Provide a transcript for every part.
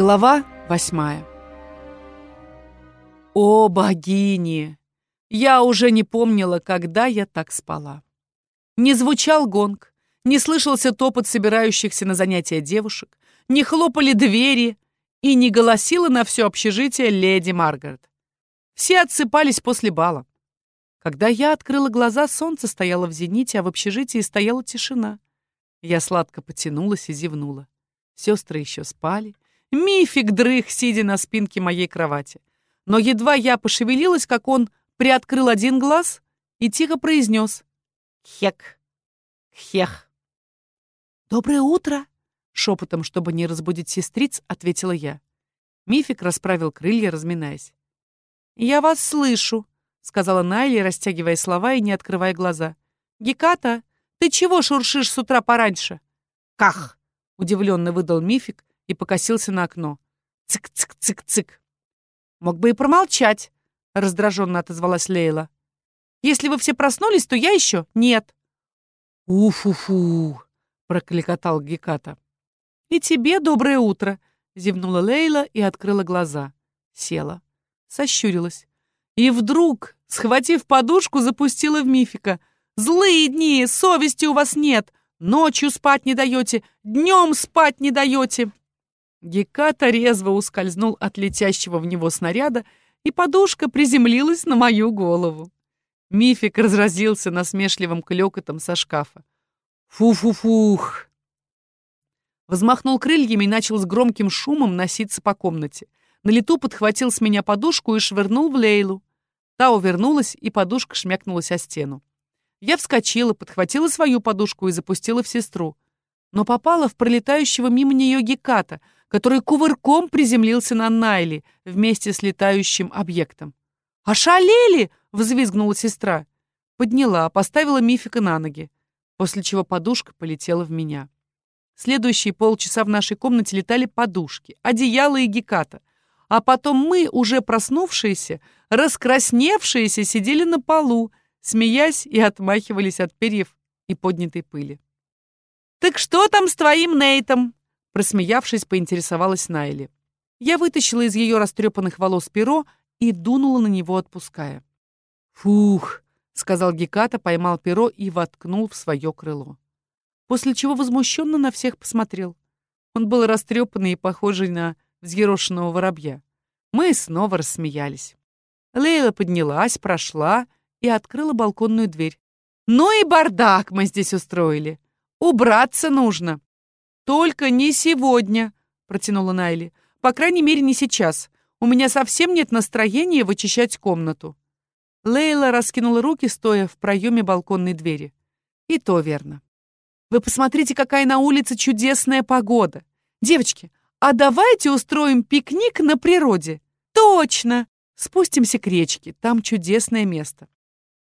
Глава восьмая. О, богини! Я уже не помнила, когда я так спала. Не звучал гонг, не слышался топот собирающихся на занятия девушек, не хлопали двери и не голосила на все общежитие леди Маргарет. Все отсыпались после бала. Когда я открыла глаза, солнце стояло в зените, а в общежитии стояла тишина. Я сладко потянулась и зевнула. Сестры еще спали, Мифик дрых, сидя на спинке моей кровати. Но едва я пошевелилась, как он приоткрыл один глаз и тихо произнес «Хек, хех». «Доброе утро!» — шепотом, чтобы не разбудить сестриц, ответила я. Мифик расправил крылья, разминаясь. «Я вас слышу», — сказала Найли, растягивая слова и не открывая глаза. «Геката, ты чего шуршишь с утра пораньше?» «Ках!» — удивленно выдал Мифик и покосился на окно. Цик-цик-цик-цик. Мог бы и промолчать, раздраженно отозвалась Лейла. Если вы все проснулись, то я еще нет. Уфу-фу, прокликотал Геката. И тебе доброе утро, зевнула Лейла и открыла глаза. Села, сощурилась. И вдруг, схватив подушку, запустила в мифика. «Злые дни, совести у вас нет! Ночью спать не даете, днем спать не даете!» Геката резво ускользнул от летящего в него снаряда, и подушка приземлилась на мою голову. Мифик разразился насмешливым клёкотом со шкафа. «Фу-фу-фух!» Взмахнул крыльями и начал с громким шумом носиться по комнате. На лету подхватил с меня подушку и швырнул в Лейлу. Та увернулась, и подушка шмякнулась о стену. Я вскочила, подхватила свою подушку и запустила в сестру. Но попала в пролетающего мимо нее Геката — который кувырком приземлился на Найли вместе с летающим объектом. «Ошалели!» — взвизгнула сестра. Подняла, поставила Мифика на ноги, после чего подушка полетела в меня. Следующие полчаса в нашей комнате летали подушки, одеяло и геката. А потом мы, уже проснувшиеся, раскрасневшиеся, сидели на полу, смеясь и отмахивались от перьев и поднятой пыли. «Так что там с твоим Нейтом?» Просмеявшись, поинтересовалась Найли. Я вытащила из ее растрепанных волос перо и дунула на него, отпуская. «Фух!» — сказал Геката, поймал перо и воткнул в свое крыло. После чего возмущенно на всех посмотрел. Он был растрепанный и похожий на взъерошенного воробья. Мы снова рассмеялись. Лейла поднялась, прошла и открыла балконную дверь. «Ну и бардак мы здесь устроили! Убраться нужно!» «Только не сегодня», — протянула Найли. «По крайней мере, не сейчас. У меня совсем нет настроения вычищать комнату». Лейла раскинула руки, стоя в проеме балконной двери. И то верно. «Вы посмотрите, какая на улице чудесная погода! Девочки, а давайте устроим пикник на природе!» «Точно! Спустимся к речке, там чудесное место».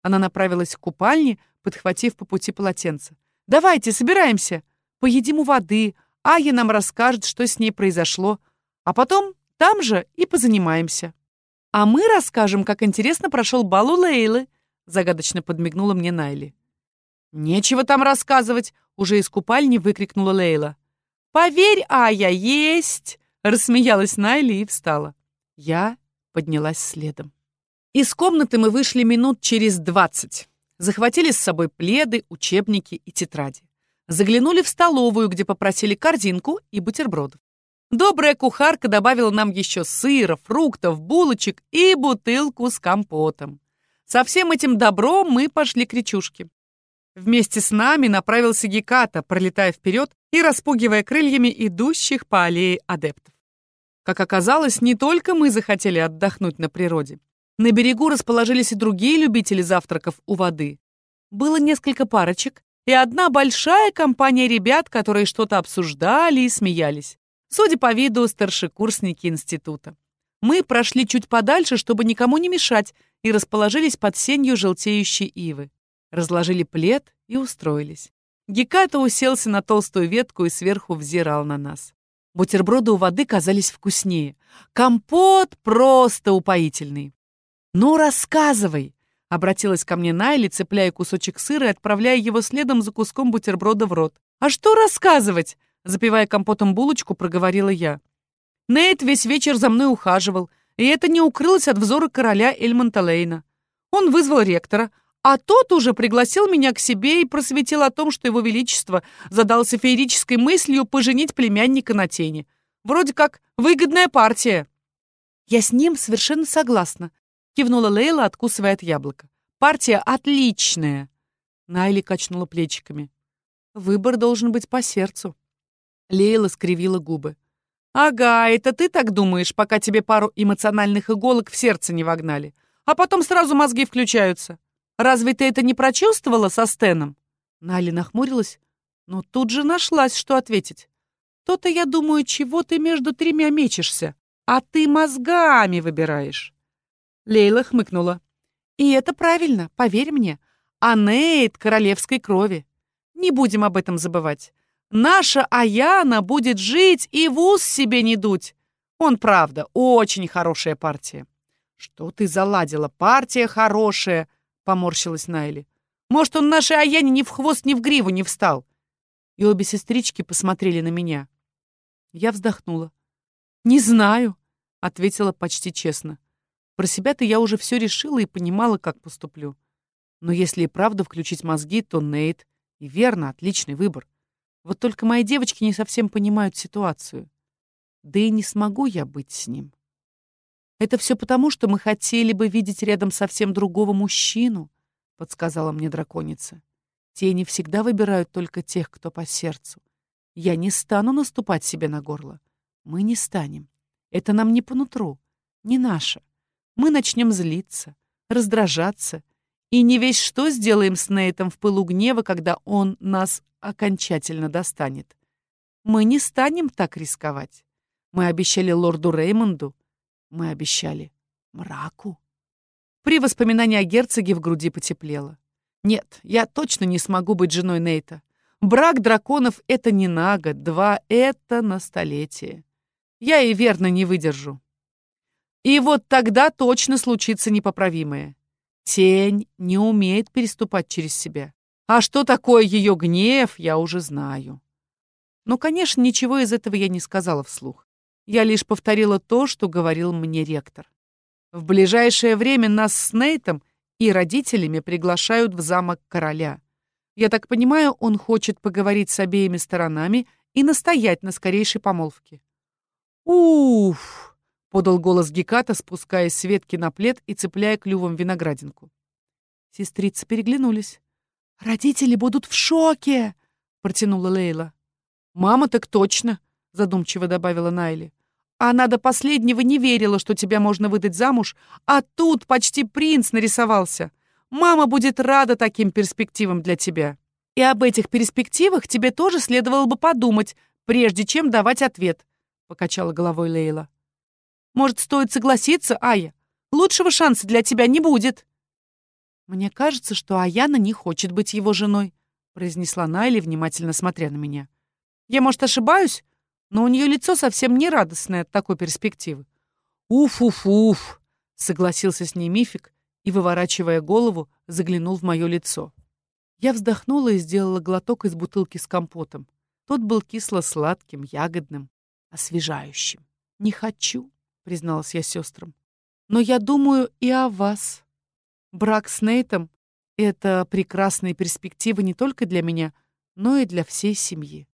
Она направилась к купальне, подхватив по пути полотенце. «Давайте, собираемся!» Поедим у воды, Ая нам расскажет, что с ней произошло, а потом там же и позанимаемся. А мы расскажем, как интересно прошел бал у Лейлы, загадочно подмигнула мне Найли. Нечего там рассказывать, уже из купальни выкрикнула Лейла. Поверь, Ая, есть! Рассмеялась Найли и встала. Я поднялась следом. Из комнаты мы вышли минут через двадцать. Захватили с собой пледы, учебники и тетради. Заглянули в столовую, где попросили корзинку и бутербродов. Добрая кухарка добавила нам еще сыра, фруктов, булочек и бутылку с компотом. Со всем этим добром мы пошли к речушке. Вместе с нами направился Геката, пролетая вперед и распугивая крыльями идущих по аллее адептов. Как оказалось, не только мы захотели отдохнуть на природе. На берегу расположились и другие любители завтраков у воды. Было несколько парочек, и одна большая компания ребят, которые что-то обсуждали и смеялись. Судя по виду, старшекурсники института. Мы прошли чуть подальше, чтобы никому не мешать, и расположились под сенью желтеющей ивы. Разложили плед и устроились. Геката уселся на толстую ветку и сверху взирал на нас. Бутерброды у воды казались вкуснее. Компот просто упоительный. «Ну, рассказывай!» Обратилась ко мне Найли, цепляя кусочек сыра и отправляя его следом за куском бутерброда в рот. «А что рассказывать?» Запивая компотом булочку, проговорила я. Нейт весь вечер за мной ухаживал, и это не укрылось от взора короля Эльмонта Лейна. Он вызвал ректора, а тот уже пригласил меня к себе и просветил о том, что его величество задался феерической мыслью поженить племянника на тени. Вроде как выгодная партия. Я с ним совершенно согласна, кивнула Лейла, откусывая от яблока. Партия отличная. Найли качнула плечиками. Выбор должен быть по сердцу. Лейла скривила губы. «Ага, это ты так думаешь, пока тебе пару эмоциональных иголок в сердце не вогнали. А потом сразу мозги включаются. Разве ты это не прочувствовала со Стеном?» Нали нахмурилась, но тут же нашлась, что ответить. «То-то, я думаю, чего ты между тремя мечешься, а ты мозгами выбираешь». Лейла хмыкнула. «И это правильно, поверь мне. А Нейт королевской крови. Не будем об этом забывать. Наша Аяна будет жить и в ус себе не дуть. Он, правда, очень хорошая партия. Что ты заладила? Партия хорошая, поморщилась Найли. Может, он нашей Аяне ни в хвост, ни в гриву не встал. И обе сестрички посмотрели на меня. Я вздохнула. «Не знаю», — ответила почти честно. Про себя-то я уже все решила и понимала, как поступлю. Но если и правда включить мозги, то Нейт и верно, отличный выбор. Вот только мои девочки не совсем понимают ситуацию. Да и не смогу я быть с ним. Это все потому, что мы хотели бы видеть рядом совсем другого мужчину, подсказала мне драконица. Тени всегда выбирают только тех, кто по сердцу. Я не стану наступать себе на горло. Мы не станем. Это нам не по нутру, не наше. Мы начнем злиться, раздражаться и не весь что сделаем с Нейтом в пылу гнева, когда он нас окончательно достанет. Мы не станем так рисковать. Мы обещали лорду Реймонду, мы обещали мраку. При воспоминании о герцоге в груди потеплело. Нет, я точно не смогу быть женой Нейта. Брак драконов — это не на год, два — это на столетие. Я и верно не выдержу. И вот тогда точно случится непоправимое. Тень не умеет переступать через себя. А что такое ее гнев, я уже знаю. Но, конечно, ничего из этого я не сказала вслух. Я лишь повторила то, что говорил мне ректор. В ближайшее время нас с Нейтом и родителями приглашают в замок короля. Я так понимаю, он хочет поговорить с обеими сторонами и настоять на скорейшей помолвке. «Уф!» — подал голос Геката, спускаясь с ветки на плед и цепляя клювом виноградинку. Сестрицы переглянулись. «Родители будут в шоке!» — протянула Лейла. «Мама так точно!» — задумчиво добавила Найли. «Она до последнего не верила, что тебя можно выдать замуж, а тут почти принц нарисовался. Мама будет рада таким перспективам для тебя. И об этих перспективах тебе тоже следовало бы подумать, прежде чем давать ответ», — покачала головой Лейла. «Может, стоит согласиться, Ая? Лучшего шанса для тебя не будет». «Мне кажется, что Аяна не хочет быть его женой», произнесла Найли, внимательно смотря на меня. «Я, может, ошибаюсь, но у нее лицо совсем не радостное от такой перспективы». «Уф-уф-уф», — согласился с ней Мифик и, выворачивая голову, заглянул в мое лицо. Я вздохнула и сделала глоток из бутылки с компотом. Тот был кисло-сладким, ягодным, освежающим. «Не хочу», — призналась я сестрам. «Но я думаю и о вас». Брак с Нейтом — это прекрасные перспективы не только для меня, но и для всей семьи.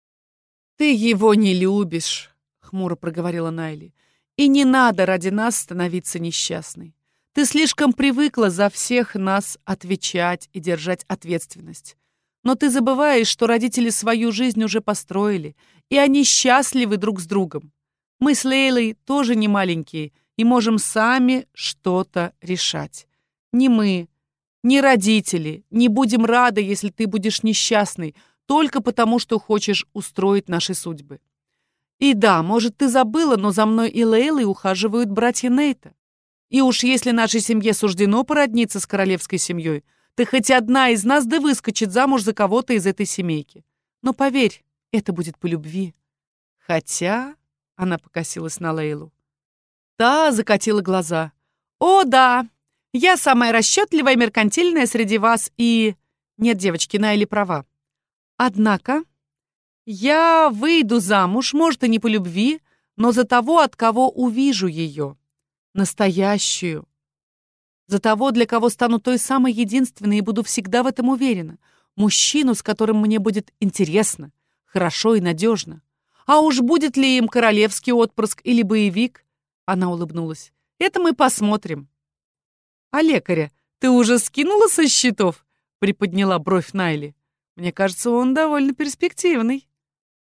«Ты его не любишь», — хмуро проговорила Найли. «И не надо ради нас становиться несчастной. Ты слишком привыкла за всех нас отвечать и держать ответственность. Но ты забываешь, что родители свою жизнь уже построили, и они счастливы друг с другом. Мы с Лейлой тоже не маленькие и можем сами что-то решать. Ни мы, ни родители не будем рады, если ты будешь несчастный, только потому, что хочешь устроить наши судьбы. И да, может, ты забыла, но за мной и Лейлой ухаживают братья Нейта. И уж если нашей семье суждено породниться с королевской семьей, ты хоть одна из нас да выскочит замуж за кого-то из этой семейки. Но поверь, это будет по любви. Хотя... Она покосилась на Лейлу. Та закатила глаза. «О, да, я самая расчетливая меркантильная среди вас и... Нет, девочки, Найли права. Однако, я выйду замуж, может, и не по любви, но за того, от кого увижу ее. Настоящую. За того, для кого стану той самой единственной и буду всегда в этом уверена. Мужчину, с которым мне будет интересно, хорошо и надежно. А уж будет ли им королевский отпрыск или боевик? Она улыбнулась. Это мы посмотрим. А лекаря ты уже скинула со счетов? Приподняла бровь Найли. Мне кажется, он довольно перспективный.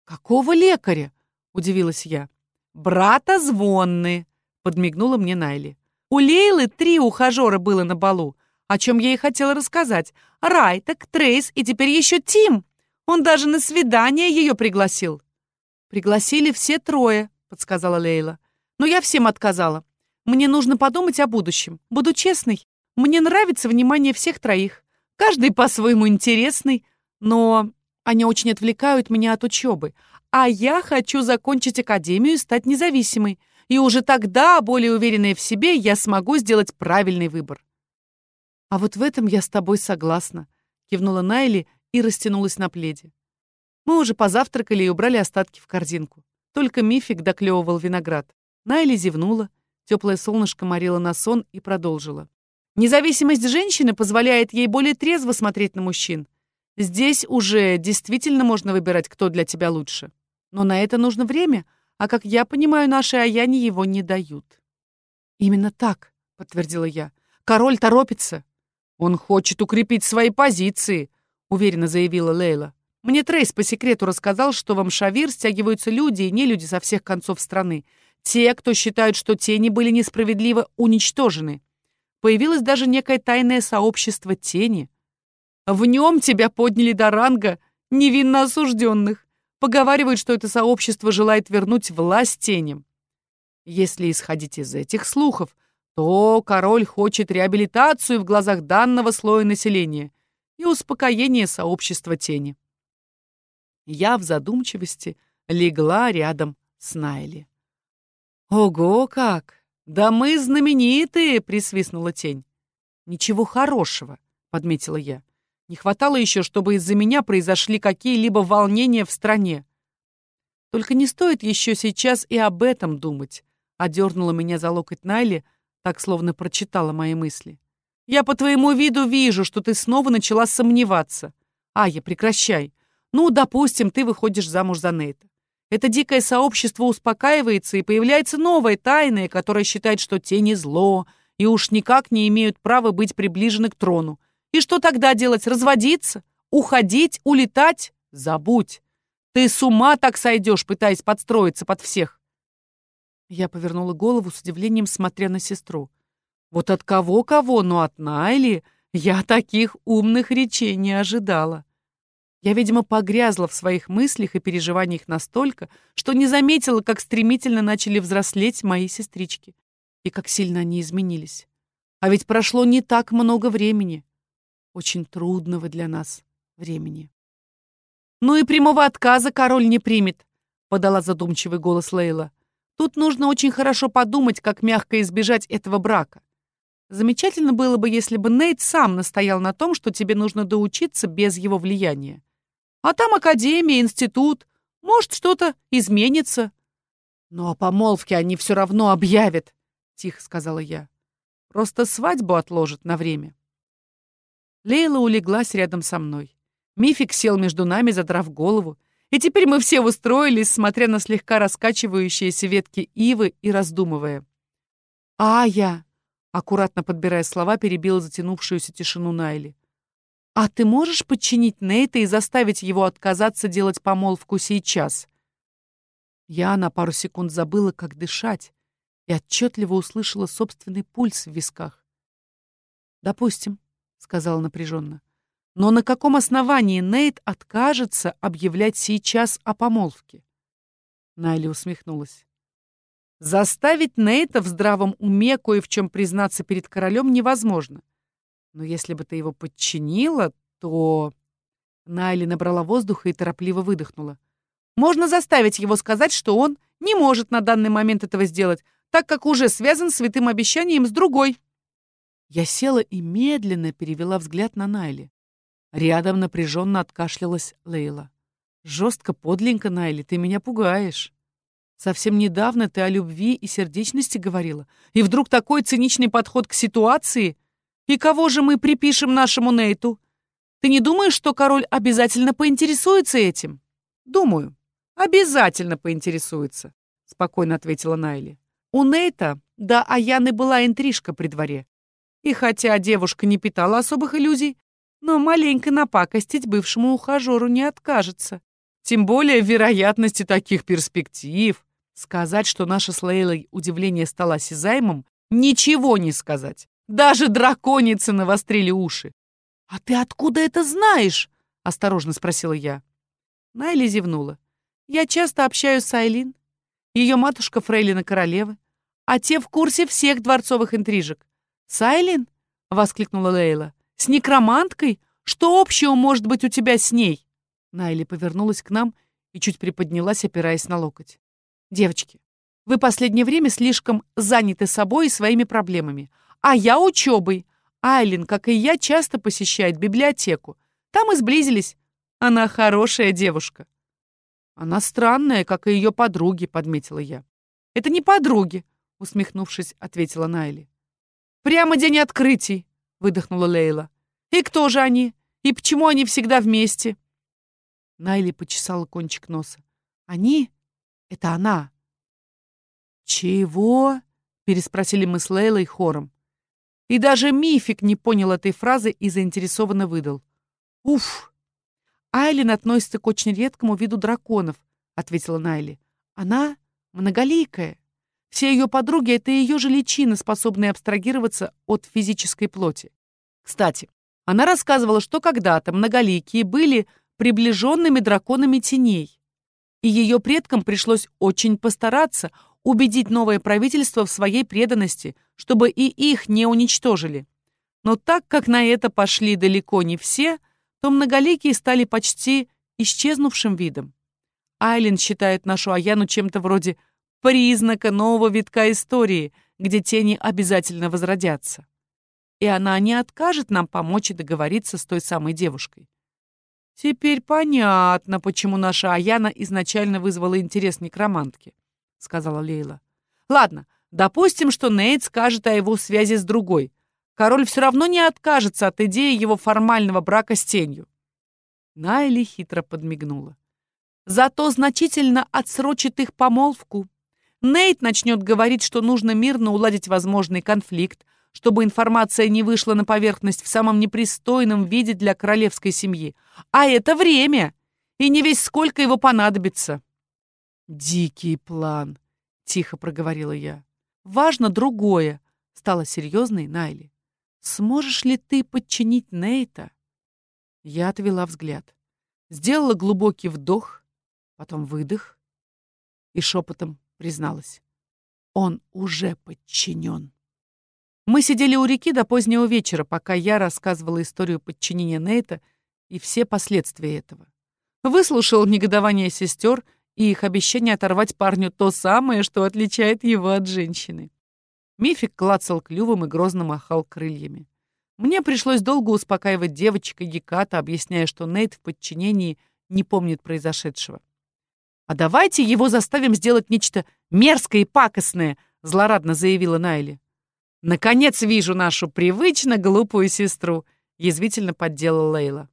Какого лекаря? Удивилась я. Брата Звонны, подмигнула мне Найли. У Лейлы три ухажера было на балу, о чем я ей хотела рассказать. Райтек, Трейс и теперь еще Тим. Он даже на свидание ее пригласил. Пригласили все трое, подсказала Лейла. Но я всем отказала. Мне нужно подумать о будущем. Буду честной, мне нравится внимание всех троих. Каждый по-своему интересный, но они очень отвлекают меня от учебы. А я хочу закончить академию и стать независимой. И уже тогда, более уверенная в себе, я смогу сделать правильный выбор. А вот в этом я с тобой согласна, кивнула Найли и растянулась на пледе. Мы уже позавтракали и убрали остатки в корзинку. Только Мифик доклевывал виноград. Найли зевнула, теплое солнышко морило на сон и продолжила. Независимость женщины позволяет ей более трезво смотреть на мужчин. Здесь уже действительно можно выбирать, кто для тебя лучше. Но на это нужно время, а, как я понимаю, наши аяни его не дают. «Именно так», — подтвердила я. «Король торопится». «Он хочет укрепить свои позиции», — уверенно заявила Лейла. «Мне Трейс по секрету рассказал, что в Амшавир стягиваются люди и не люди со всех концов страны. Те, кто считают, что тени были несправедливо уничтожены. Появилось даже некое тайное сообщество тени. В нем тебя подняли до ранга невинно осужденных. Поговаривают, что это сообщество желает вернуть власть теням. Если исходить из этих слухов, то король хочет реабилитацию в глазах данного слоя населения и успокоение сообщества тени. Я в задумчивости легла рядом с Найли. «Ого как! Да мы знаменитые!» — присвистнула тень. «Ничего хорошего», — подметила я. Не хватало еще, чтобы из-за меня произошли какие-либо волнения в стране. Только не стоит еще сейчас и об этом думать, одернула меня за локоть Найли, так словно прочитала мои мысли. Я по твоему виду вижу, что ты снова начала сомневаться. Ая, прекращай. Ну, допустим, ты выходишь замуж за Нейта. Это дикое сообщество успокаивается, и появляется новое, тайное, которое считает, что тени зло, и уж никак не имеют права быть приближены к трону. И что тогда делать? Разводиться? Уходить? Улетать? Забудь. Ты с ума так сойдешь, пытаясь подстроиться под всех. Я повернула голову с удивлением, смотря на сестру. Вот от кого-кого, но от Найли я таких умных речей не ожидала. Я, видимо, погрязла в своих мыслях и переживаниях настолько, что не заметила, как стремительно начали взрослеть мои сестрички и как сильно они изменились. А ведь прошло не так много времени очень трудного для нас времени. «Ну и прямого отказа король не примет», — подала задумчивый голос Лейла. «Тут нужно очень хорошо подумать, как мягко избежать этого брака. Замечательно было бы, если бы Нейт сам настоял на том, что тебе нужно доучиться без его влияния. А там академия, институт, может, что-то изменится». «Ну, о помолвке они все равно объявят», — тихо сказала я. «Просто свадьбу отложат на время». Лейла улеглась рядом со мной. Мифик сел между нами, задрав голову. И теперь мы все устроились, смотря на слегка раскачивающиеся ветки ивы и раздумывая. «А я!» — аккуратно подбирая слова, перебила затянувшуюся тишину Найли. «А ты можешь подчинить Нейта и заставить его отказаться делать помолвку сейчас?» Я на пару секунд забыла, как дышать, и отчетливо услышала собственный пульс в висках. «Допустим сказала напряженно. Но на каком основании Нейт откажется объявлять сейчас о помолвке? Найли усмехнулась. Заставить Нейта в здравом уме кое в чем признаться перед королем невозможно. Но если бы ты его подчинила, то... Найли набрала воздуха и торопливо выдохнула. Можно заставить его сказать, что он не может на данный момент этого сделать, так как уже связан святым обещанием с другой. Я села и медленно перевела взгляд на Найли. Рядом напряженно откашлялась Лейла. «Жестко, подленько, Найли, ты меня пугаешь». Совсем недавно ты о любви и сердечности говорила. И вдруг такой циничный подход к ситуации? И кого же мы припишем нашему Нейту? Ты не думаешь, что король обязательно поинтересуется этим? Думаю. Обязательно поинтересуется, спокойно ответила Найли. У Нейта, да, Аяны была интрижка при дворе. И хотя девушка не питала особых иллюзий, но маленько напакостить бывшему ухажеру не откажется. Тем более вероятности таких перспектив. Сказать, что наша с Лейлой удивление стало осязаемым, ничего не сказать. Даже драконицы навострили уши. «А ты откуда это знаешь?» — осторожно спросила я. Найли зевнула. «Я часто общаюсь с Айлин. Ее матушка Фрейлина королевы. А те в курсе всех дворцовых интрижек. «С Айлин?» — воскликнула Лейла. «С некроманткой? Что общего может быть у тебя с ней?» Найли повернулась к нам и чуть приподнялась, опираясь на локоть. «Девочки, вы последнее время слишком заняты собой и своими проблемами, а я учебой. Айлин, как и я, часто посещает библиотеку. Там и сблизились. Она хорошая девушка». «Она странная, как и ее подруги», — подметила я. «Это не подруги», — усмехнувшись, ответила Найли. «Прямо день открытий», — выдохнула Лейла. «И кто же они? И почему они всегда вместе?» Найли почесала кончик носа. «Они? Это она». «Чего?» — переспросили мы с Лейлой хором. И даже Мифик не понял этой фразы и заинтересованно выдал. «Уф!» «Айлин относится к очень редкому виду драконов», — ответила Найли. «Она многоликая. Все ее подруги — это ее же личины, способные абстрагироваться от физической плоти. Кстати, она рассказывала, что когда-то многоликие были приближенными драконами теней. И ее предкам пришлось очень постараться убедить новое правительство в своей преданности, чтобы и их не уничтожили. Но так как на это пошли далеко не все, то многоликие стали почти исчезнувшим видом. Айлин считает нашу Аяну чем-то вроде признака нового витка истории, где тени обязательно возродятся. И она не откажет нам помочь и договориться с той самой девушкой. Теперь понятно, почему наша Аяна изначально вызвала интерес некромантки, сказала Лейла. Ладно, допустим, что Нейт скажет о его связи с другой. Король все равно не откажется от идеи его формального брака с тенью. Найли хитро подмигнула. Зато значительно отсрочит их помолвку. Нейт начнет говорить, что нужно мирно уладить возможный конфликт, чтобы информация не вышла на поверхность в самом непристойном виде для королевской семьи. А это время, и не весь сколько его понадобится. «Дикий план», — тихо проговорила я. «Важно другое», — стала серьезной Найли. «Сможешь ли ты подчинить Нейта?» Я отвела взгляд, сделала глубокий вдох, потом выдох и шепотом призналась. Он уже подчинен. Мы сидели у реки до позднего вечера, пока я рассказывала историю подчинения Нейта и все последствия этого. Выслушал негодование сестер и их обещание оторвать парню то самое, что отличает его от женщины. Мифик клацал клювом и грозно махал крыльями. Мне пришлось долго успокаивать девочек и Геката, объясняя, что Нейт в подчинении не помнит произошедшего. «А давайте его заставим сделать нечто мерзкое и пакостное», — злорадно заявила Найли. «Наконец вижу нашу привычно глупую сестру», — язвительно подделала Лейла.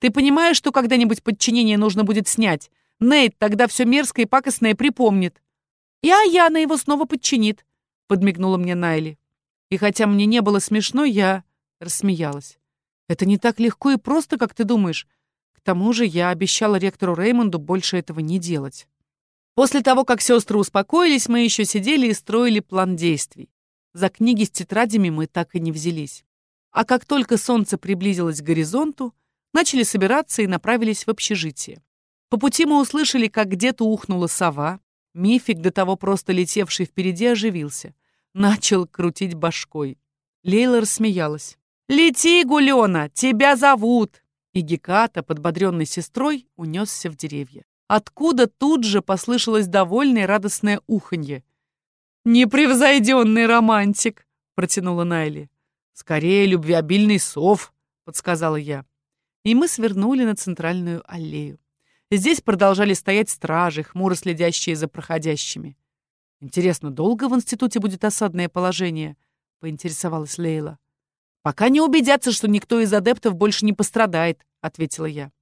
«Ты понимаешь, что когда-нибудь подчинение нужно будет снять? Нейт тогда все мерзкое и пакостное припомнит. И Аяна его снова подчинит», — подмигнула мне Найли. И хотя мне не было смешно, я рассмеялась. «Это не так легко и просто, как ты думаешь тому же я обещала ректору Реймонду больше этого не делать. После того, как сестры успокоились, мы еще сидели и строили план действий. За книги с тетрадями мы так и не взялись. А как только солнце приблизилось к горизонту, начали собираться и направились в общежитие. По пути мы услышали, как где-то ухнула сова. Мифик, до того просто летевший впереди, оживился. Начал крутить башкой. Лейла рассмеялась. «Лети, Гулёна, тебя зовут!» И Геката, подбодренный сестрой, унесся в деревья. Откуда тут же послышалось довольное радостное уханье. «Непревзойденный романтик!» — протянула Найли. «Скорее, любвеобильный сов!» — подсказала я. И мы свернули на центральную аллею. Здесь продолжали стоять стражи, хмуро следящие за проходящими. «Интересно, долго в институте будет осадное положение?» — поинтересовалась Лейла. «Пока не убедятся, что никто из адептов больше не пострадает», — ответила я.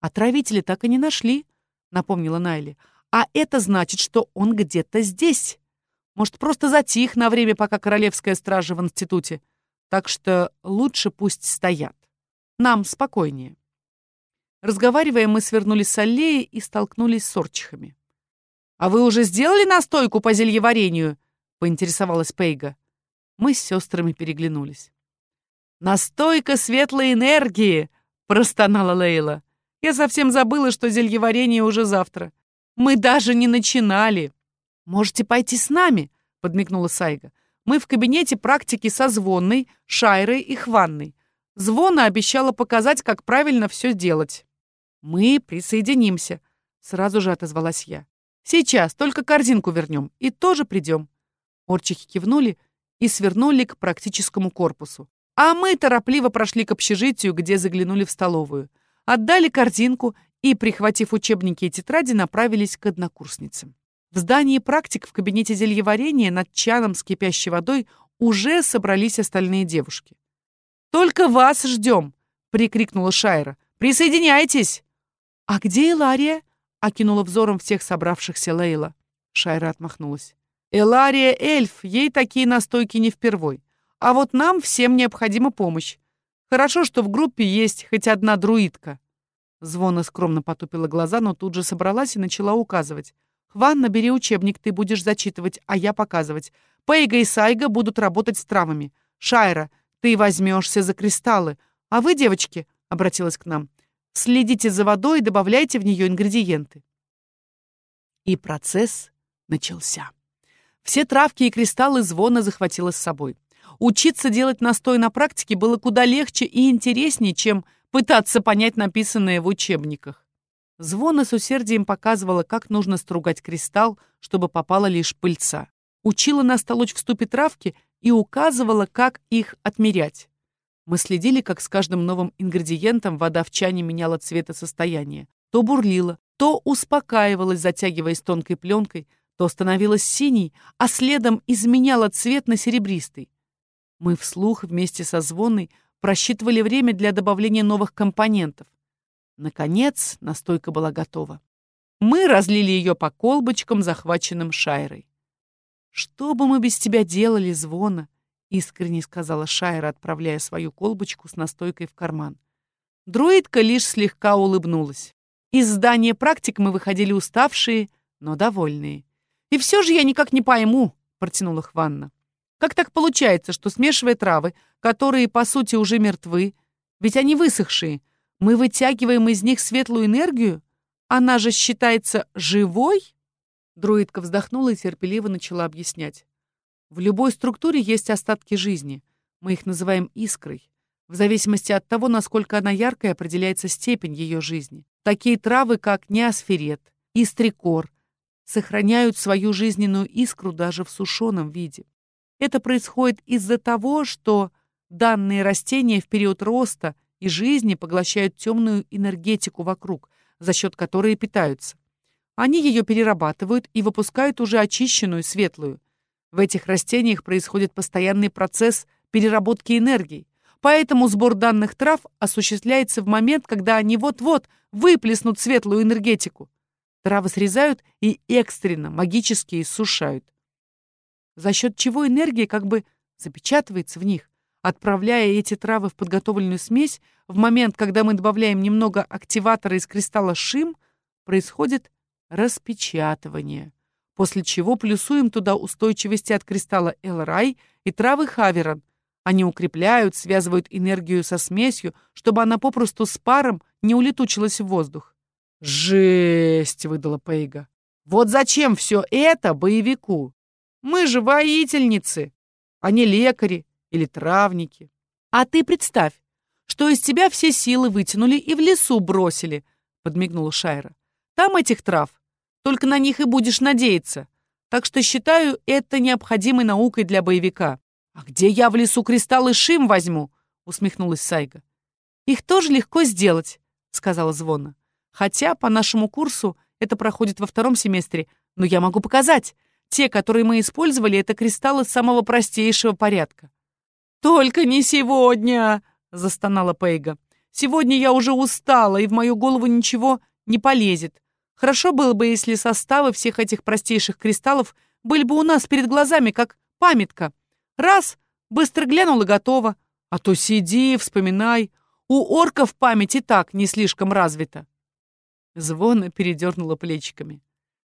«Отравители так и не нашли», — напомнила Найли. «А это значит, что он где-то здесь. Может, просто затих на время, пока королевская стража в институте. Так что лучше пусть стоят. Нам спокойнее». Разговаривая, мы свернули с аллеи и столкнулись с орчихами. «А вы уже сделали настойку по зельеварению?» — поинтересовалась Пейга. Мы с сестрами переглянулись. «Настойка светлой энергии!» — простонала Лейла. «Я совсем забыла, что зельеварение уже завтра. Мы даже не начинали!» «Можете пойти с нами?» — подмигнула Сайга. «Мы в кабинете практики со Звонной, Шайрой и Хванной. Звона обещала показать, как правильно все делать». «Мы присоединимся», — сразу же отозвалась я. «Сейчас, только корзинку вернем, и тоже придем». Орчихи кивнули и свернули к практическому корпусу. А мы торопливо прошли к общежитию, где заглянули в столовую. Отдали корзинку и, прихватив учебники и тетради, направились к однокурсницам. В здании практик в кабинете зельеварения над чаном с кипящей водой уже собрались остальные девушки. «Только вас ждем!» — прикрикнула Шайра. «Присоединяйтесь!» «А где Илария?» — окинула взором всех собравшихся Лейла. Шайра отмахнулась. «Элария — эльф, ей такие настойки не впервой. А вот нам всем необходима помощь. Хорошо, что в группе есть хоть одна друидка». Звона скромно потупила глаза, но тут же собралась и начала указывать. «Хван, набери учебник, ты будешь зачитывать, а я показывать. Пейга и Сайга будут работать с травами. Шайра, ты возьмешься за кристаллы. А вы, девочки, — обратилась к нам, — Следите за водой и добавляйте в нее ингредиенты. И процесс начался. Все травки и кристаллы звона захватила с собой. Учиться делать настой на практике было куда легче и интереснее, чем пытаться понять написанное в учебниках. Звона с усердием показывала, как нужно стругать кристалл, чтобы попала лишь пыльца. Учила нас толочь в ступе травки и указывала, как их отмерять. Мы следили, как с каждым новым ингредиентом вода в чане меняла цвет и состояние. То бурлила, то успокаивалась, затягиваясь тонкой пленкой, то становилась синей, а следом изменяла цвет на серебристый. Мы вслух вместе со звонной просчитывали время для добавления новых компонентов. Наконец, настойка была готова. Мы разлили ее по колбочкам, захваченным шайрой. «Что бы мы без тебя делали, Звона?» Искренне сказала Шайра, отправляя свою колбочку с настойкой в карман. Друидка лишь слегка улыбнулась. Из здания практик мы выходили уставшие, но довольные. «И все же я никак не пойму», — протянула Хванна. «Как так получается, что, смешивая травы, которые, по сути, уже мертвы, ведь они высохшие, мы вытягиваем из них светлую энергию? Она же считается живой?» Друидка вздохнула и терпеливо начала объяснять. В любой структуре есть остатки жизни. Мы их называем искрой. В зависимости от того, насколько она яркая, определяется степень ее жизни. Такие травы, как неосферет, истрикор, сохраняют свою жизненную искру даже в сушеном виде. Это происходит из-за того, что данные растения в период роста и жизни поглощают темную энергетику вокруг, за счет которой питаются. Они ее перерабатывают и выпускают уже очищенную, светлую. В этих растениях происходит постоянный процесс переработки энергии, поэтому сбор данных трав осуществляется в момент, когда они вот-вот выплеснут светлую энергетику. Травы срезают и экстренно, магически иссушают. За счет чего энергия как бы запечатывается в них, отправляя эти травы в подготовленную смесь, в момент, когда мы добавляем немного активатора из кристалла ШИМ, происходит распечатывание после чего плюсуем туда устойчивости от кристалла Элрай и травы Хаверон. Они укрепляют, связывают энергию со смесью, чтобы она попросту с паром не улетучилась в воздух. «Жесть!» — выдала Пейга. «Вот зачем все это боевику? Мы же воительницы, а не лекари или травники. А ты представь, что из тебя все силы вытянули и в лесу бросили», — подмигнула Шайра. «Там этих трав только на них и будешь надеяться. Так что считаю это необходимой наукой для боевика. А где я в лесу кристаллы Шим возьму? Усмехнулась Сайга. Их тоже легко сделать, сказала Звона. Хотя по нашему курсу это проходит во втором семестре, но я могу показать. Те, которые мы использовали, это кристаллы самого простейшего порядка. «Только не сегодня!» — застонала Пейга. «Сегодня я уже устала, и в мою голову ничего не полезет. Хорошо было бы, если составы всех этих простейших кристаллов были бы у нас перед глазами, как памятка. Раз, быстро глянул и готово. А то сиди, вспоминай. У орков память и так не слишком развита». Звона передернула плечиками.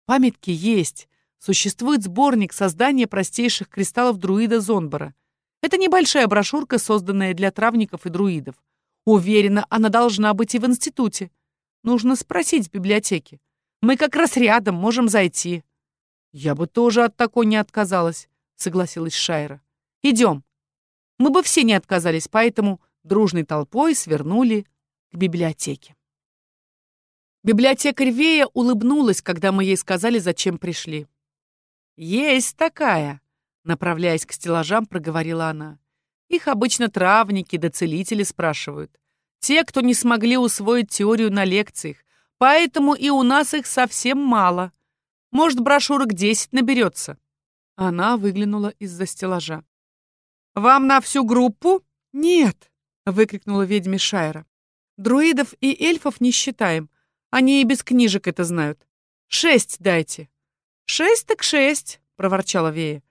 «Памятки есть, существует сборник создания простейших кристаллов друида Зонбора. Это небольшая брошюрка, созданная для травников и друидов. Уверена, она должна быть и в институте. Нужно спросить в библиотеке. Мы как раз рядом, можем зайти. Я бы тоже от такой не отказалась, согласилась Шайра. Идем. Мы бы все не отказались, поэтому дружной толпой свернули к библиотеке. Библиотекарь Вея улыбнулась, когда мы ей сказали, зачем пришли. «Есть такая», — направляясь к стеллажам, проговорила она. «Их обычно травники да целители спрашивают. Те, кто не смогли усвоить теорию на лекциях, поэтому и у нас их совсем мало. Может, брошюрок десять наберется». Она выглянула из-за стеллажа. «Вам на всю группу?» «Нет», — выкрикнула ведьми Шайра. «Друидов и эльфов не считаем. Они и без книжек это знают. Шесть дайте». «Шесть так шесть», — проворчала Вея.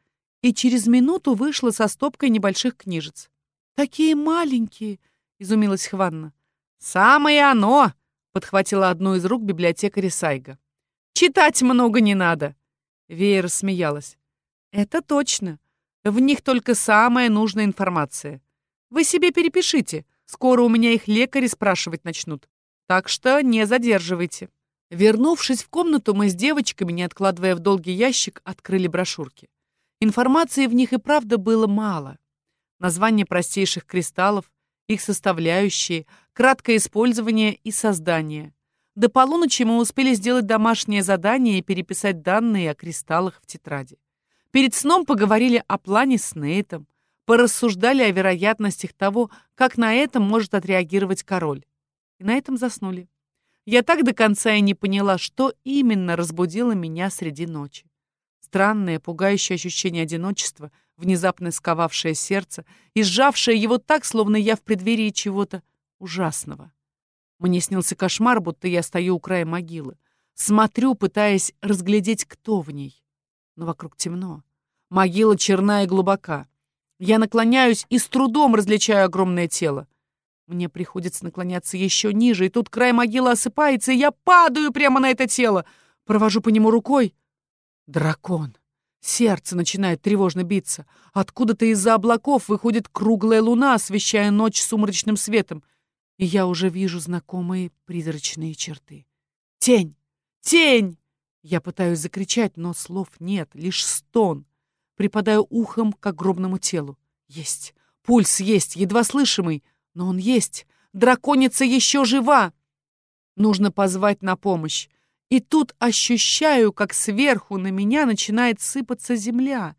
И через минуту вышла со стопкой небольших книжец. «Такие маленькие», — изумилась Хванна. «Самое оно!» — подхватила одну из рук библиотекаря Сайга. «Читать много не надо!» Вея рассмеялась. «Это точно. В них только самая нужная информация. Вы себе перепишите. Скоро у меня их лекари спрашивать начнут. Так что не задерживайте». Вернувшись в комнату, мы с девочками, не откладывая в долгий ящик, открыли брошюрки. Информации в них и правда было мало. Название простейших кристаллов, их составляющие, краткое использование и создание. До полуночи мы успели сделать домашнее задание и переписать данные о кристаллах в тетради. Перед сном поговорили о плане с Нейтом, порассуждали о вероятностях того, как на это может отреагировать король. И на этом заснули. Я так до конца и не поняла, что именно разбудило меня среди ночи. Странное, пугающее ощущение одиночества, внезапно сковавшее сердце и сжавшее его так, словно я в преддверии чего-то ужасного. Мне снился кошмар, будто я стою у края могилы. Смотрю, пытаясь разглядеть, кто в ней. Но вокруг темно. Могила черна и глубока. Я наклоняюсь и с трудом различаю огромное тело. Мне приходится наклоняться еще ниже, и тут край могилы осыпается, и я падаю прямо на это тело. Провожу по нему рукой. Дракон. Сердце начинает тревожно биться. Откуда-то из-за облаков выходит круглая луна, освещая ночь сумрачным светом. И я уже вижу знакомые призрачные черты. Тень! Тень! Я пытаюсь закричать, но слов нет, лишь стон. Припадаю ухом к огромному телу. Есть! Пульс есть, едва слышимый — но он есть. Драконица еще жива. Нужно позвать на помощь. И тут ощущаю, как сверху на меня начинает сыпаться земля.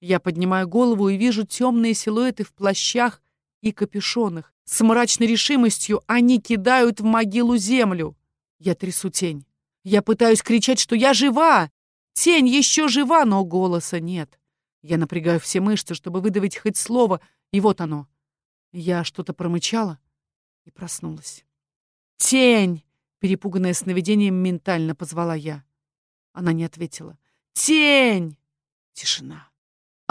Я поднимаю голову и вижу темные силуэты в плащах и капюшонах. С мрачной решимостью они кидают в могилу землю. Я трясу тень. Я пытаюсь кричать, что я жива. Тень еще жива, но голоса нет. Я напрягаю все мышцы, чтобы выдавить хоть слово, и вот оно. Я что-то промычала и проснулась. «Тень!» — перепуганная сновидением, ментально позвала я. Она не ответила. «Тень!» Тишина.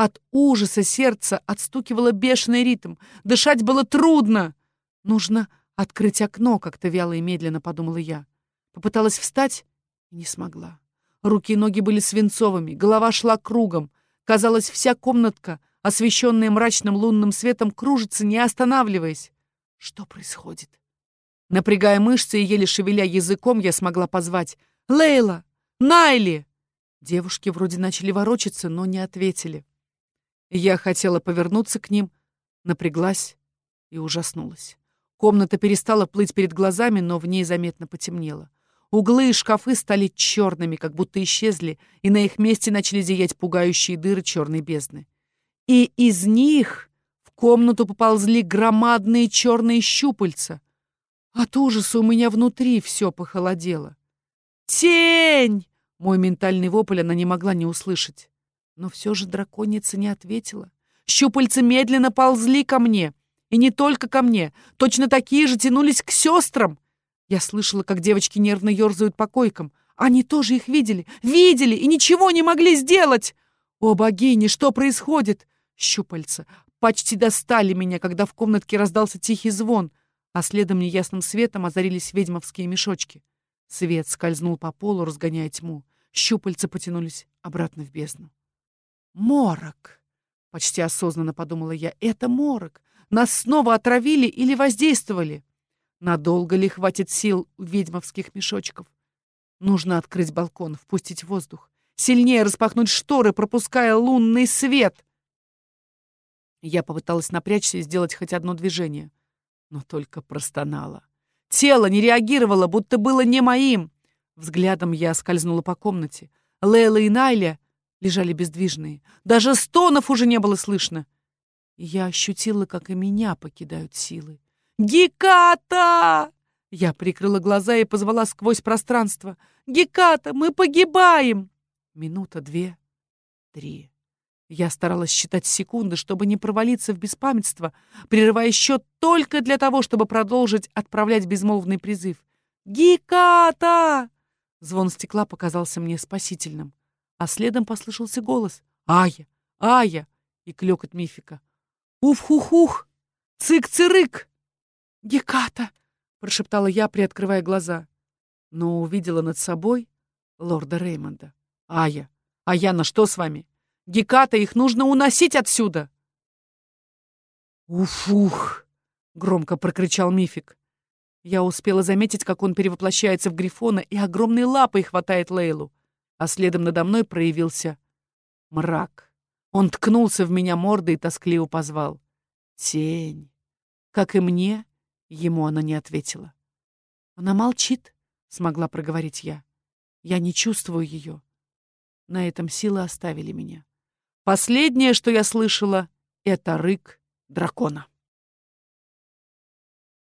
От ужаса сердце отстукивало бешеный ритм. Дышать было трудно. Нужно открыть окно, как-то вяло и медленно подумала я. Попыталась встать и не смогла. Руки и ноги были свинцовыми, голова шла кругом. Казалось, вся комнатка — освещенная мрачным лунным светом, кружится, не останавливаясь. Что происходит? Напрягая мышцы и еле шевеля языком, я смогла позвать «Лейла! Найли!» Девушки вроде начали ворочаться, но не ответили. Я хотела повернуться к ним, напряглась и ужаснулась. Комната перестала плыть перед глазами, но в ней заметно потемнело. Углы и шкафы стали черными, как будто исчезли, и на их месте начали зиять пугающие дыры черной бездны и из них в комнату поползли громадные черные щупальца. От ужаса у меня внутри все похолодело. «Тень!» — мой ментальный вопль она не могла не услышать. Но все же драконица не ответила. Щупальца медленно ползли ко мне. И не только ко мне. Точно такие же тянулись к сестрам. Я слышала, как девочки нервно ерзают по койкам. Они тоже их видели. Видели и ничего не могли сделать. О, богини, что происходит? Щупальца почти достали меня, когда в комнатке раздался тихий звон, а следом неясным светом озарились ведьмовские мешочки. Свет скользнул по полу, разгоняя тьму. Щупальца потянулись обратно в бездну. «Морок!» — почти осознанно подумала я. «Это морок! Нас снова отравили или воздействовали? Надолго ли хватит сил у ведьмовских мешочков? Нужно открыть балкон, впустить воздух, сильнее распахнуть шторы, пропуская лунный свет!» Я попыталась напрячься и сделать хоть одно движение, но только простонала. Тело не реагировало, будто было не моим. Взглядом я скользнула по комнате. Лейла и Найля лежали бездвижные. Даже стонов уже не было слышно. Я ощутила, как и меня покидают силы. «Геката!» Я прикрыла глаза и позвала сквозь пространство. «Геката, мы погибаем!» Минута, две, три. Я старалась считать секунды, чтобы не провалиться в беспамятство, прерывая счет только для того, чтобы продолжить отправлять безмолвный призыв. «Гиката!» Звон стекла показался мне спасительным, а следом послышался голос. «Ая! Ая!» и клёкот мифика. «Уф-хух-хух! Цык-цырык!» «Геката!» — прошептала я, приоткрывая глаза. Но увидела над собой лорда Реймонда. «Ая! Аяна, что с вами?» Геката, их нужно уносить отсюда!» «Уф-ух!» — громко прокричал Мифик. Я успела заметить, как он перевоплощается в Грифона и огромной лапой хватает Лейлу, а следом надо мной проявился мрак. Он ткнулся в меня мордой и тоскливо позвал. «Тень!» Как и мне, ему она не ответила. «Она молчит», — смогла проговорить я. «Я не чувствую ее». На этом силы оставили меня. Последнее, что я слышала, — это рык дракона.